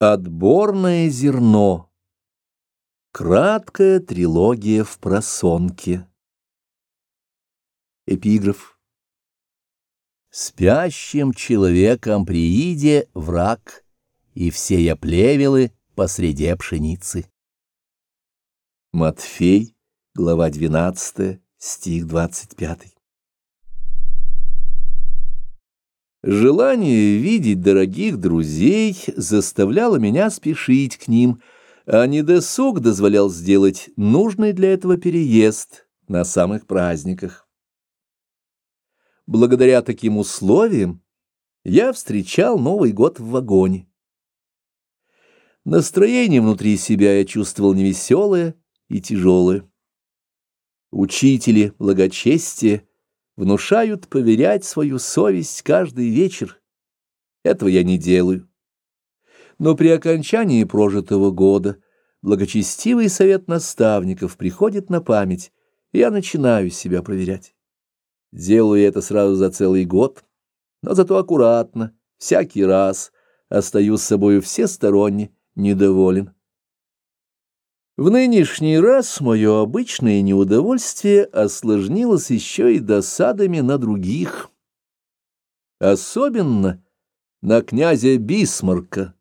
Отборное зерно. Краткая трилогия в просонке. Эпиграф. Спящим человеком прииде враг, и все я плевелы посреди пшеницы. Матфей, глава 12, стих 25. Желание видеть дорогих друзей заставляло меня спешить к ним, а недосуг дозволял сделать нужный для этого переезд на самых праздниках. Благодаря таким условиям я встречал Новый год в вагоне. Настроение внутри себя я чувствовал невеселое и тяжелое. Учители благочестия внушают поверять свою совесть каждый вечер. Этого я не делаю. Но при окончании прожитого года благочестивый совет наставников приходит на память, и я начинаю себя проверять. Делаю это сразу за целый год, но зато аккуратно, всякий раз остаюсь с собою всесторонне недоволен. В нынешний раз мое обычное неудовольствие осложнилось еще и досадами на других. Особенно на князя Бисмарка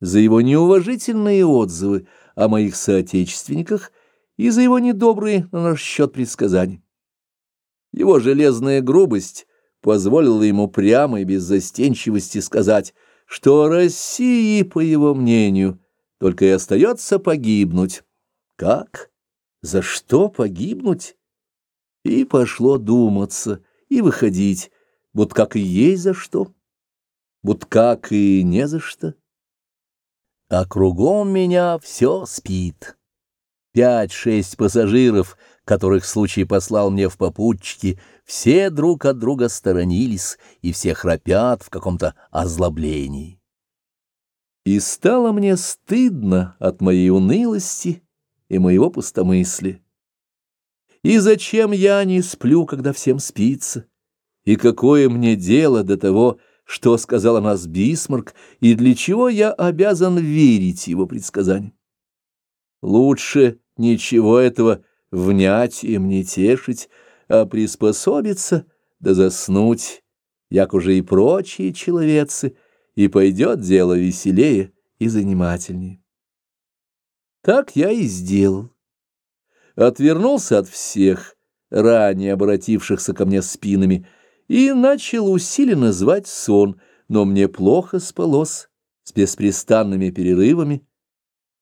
за его неуважительные отзывы о моих соотечественниках и за его недобрые на наш счет предсказания. Его железная грубость позволила ему прямо и без застенчивости сказать, что России, по его мнению, только и остается погибнуть, как? За что погибнуть? И пошло думаться, и выходить, вот как и есть за что, вот как и не за что. А кругом меня все спит. Пять-шесть пассажиров, которых случай послал мне в попутчики, все друг от друга сторонились, и все храпят в каком-то озлоблении. И стало мне стыдно от моей унылости, и моего пустомыслия. И зачем я не сплю, когда всем спится? И какое мне дело до того, что сказал о нас Бисмарк, и для чего я обязан верить его предсказаниям? Лучше ничего этого внять им не тешить, а приспособиться да заснуть, як уже и прочие человецы, и пойдет дело веселее и занимательнее. Так я и сделал. Отвернулся от всех, ранее обратившихся ко мне спинами, и начал усиленно звать сон, но мне плохо спалось, с беспрестанными перерывами,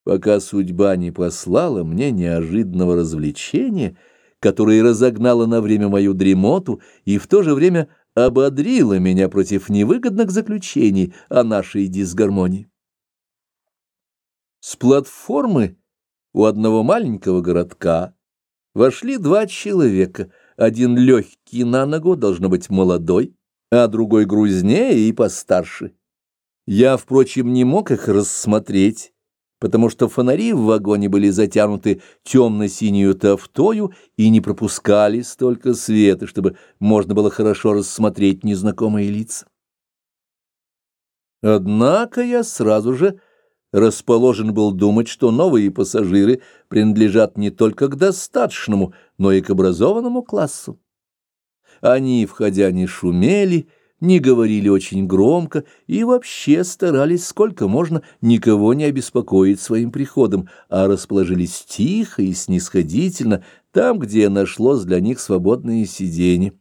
пока судьба не послала мне неожиданного развлечения, которое разогнало на время мою дремоту и в то же время ободрило меня против невыгодных заключений о нашей дисгармонии. С платформы у одного маленького городка вошли два человека, один легкий на ногу, должно быть молодой, а другой грузнее и постарше. Я, впрочем, не мог их рассмотреть, потому что фонари в вагоне были затянуты темно-синюю тафтою и не пропускали столько света, чтобы можно было хорошо рассмотреть незнакомые лица. Однако я сразу же расположен был думать, что новые пассажиры принадлежат не только к достаточному, но и к образованному классу. Они, входя, не шумели, не говорили очень громко и вообще старались сколько можно никого не обеспокоить своим приходом, а расположились тихо и снисходительно там, где нашлось для них свободное сиденье.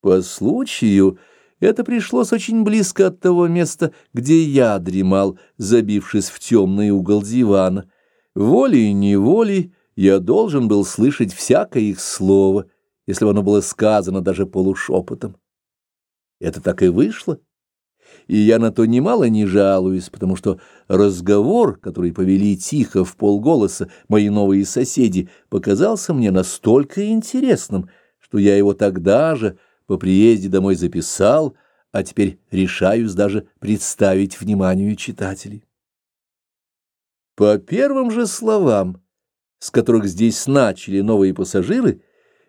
По случаю это пришлось очень близко от того места, где я дремал, забившись в темный угол дивана. Волей-неволей я должен был слышать всякое их слово, если оно было сказано даже полушепотом. Это так и вышло. И я на то немало не жалуюсь, потому что разговор, который повели тихо в полголоса мои новые соседи, показался мне настолько интересным, что я его тогда же по приезде домой записал, а теперь решаюсь даже представить вниманию читателей. По первым же словам, с которых здесь начали новые пассажиры,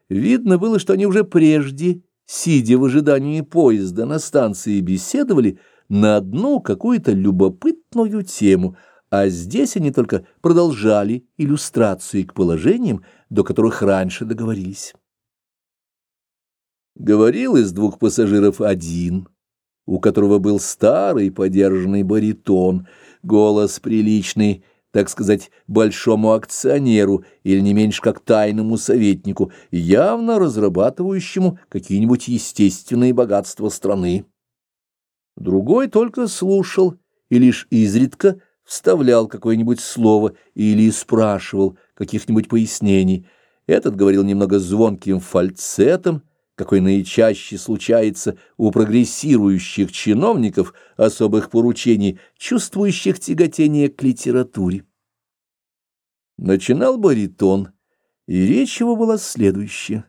видно было, что они уже прежде, сидя в ожидании поезда на станции, беседовали на одну какую-то любопытную тему, а здесь они только продолжали иллюстрации к положениям, до которых раньше договорились. Говорил из двух пассажиров один, у которого был старый подержанный баритон, голос приличный, так сказать, большому акционеру или не меньше как тайному советнику, явно разрабатывающему какие-нибудь естественные богатства страны. Другой только слушал и лишь изредка вставлял какое-нибудь слово или спрашивал каких-нибудь пояснений. Этот говорил немного звонким фальцетом, какой наичаще случается у прогрессирующих чиновников особых поручений, чувствующих тяготение к литературе. Начинал баритон, и речь его была следующая.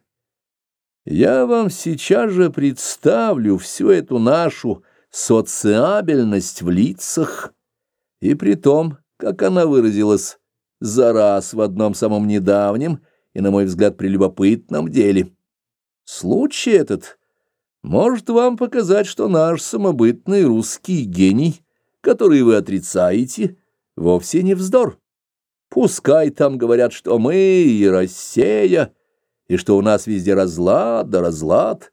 «Я вам сейчас же представлю всю эту нашу социабельность в лицах, и при том, как она выразилась, за раз в одном самом недавнем и, на мой взгляд, прелюбопытном деле». Случай этот может вам показать, что наш самобытный русский гений, который вы отрицаете, вовсе не вздор. Пускай там говорят, что мы и Россия, и что у нас везде разлад да разлад,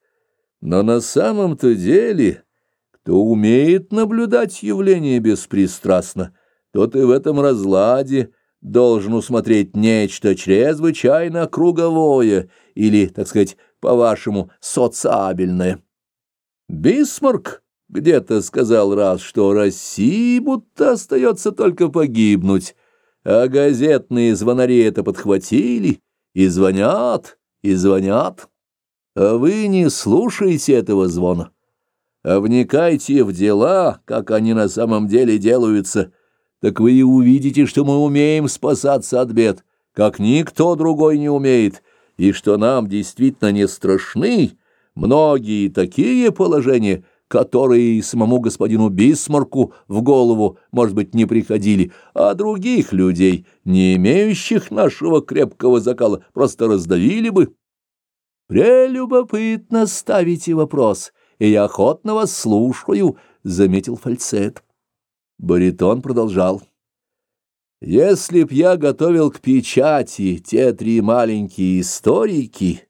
но на самом-то деле, кто умеет наблюдать явление беспристрастно, тот и в этом разладе должен усмотреть нечто чрезвычайно круговое или, так сказать, по-вашему, социабельное. Бисмарк где-то сказал раз, что России будто остается только погибнуть, а газетные звонари это подхватили и звонят, и звонят. А вы не слушаете этого звона, а вникайте в дела, как они на самом деле делаются, так вы и увидите, что мы умеем спасаться от бед, как никто другой не умеет, и что нам действительно не страшны многие такие положения, которые самому господину Бисмарку в голову, может быть, не приходили, а других людей, не имеющих нашего крепкого закала, просто раздавили бы. «Прелюбопытно ставите вопрос, и я охотно вас слушаю», — заметил фальцет. Баритон продолжал. Если б я готовил к печати те три маленькие историки,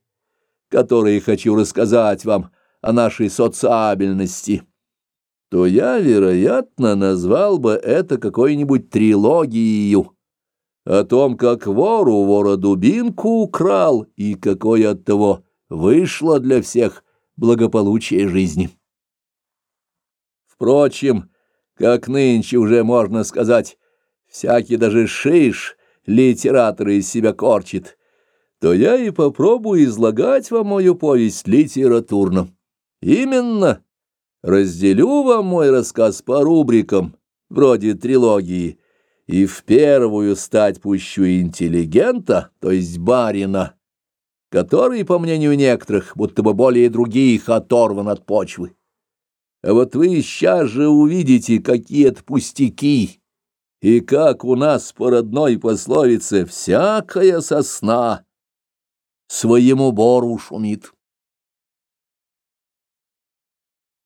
которые хочу рассказать вам о нашей социабельности, то я, вероятно, назвал бы это какой-нибудь трилогией о том, как вор у вора дубинку украл и какое от того вышло для всех благополучие жизни. Впрочем, как нынче уже можно сказать, всякий даже шиш литератора из себя корчит, то я и попробую излагать вам мою повесть литературно. Именно разделю вам мой рассказ по рубрикам, вроде трилогии, и в первую стать пущу интеллигента, то есть барина, который, по мнению некоторых, будто бы более других оторван от почвы. А вот вы сейчас же увидите какие-то пустяки, и как у нас по родной пословице «всякая сосна своему бору шумит».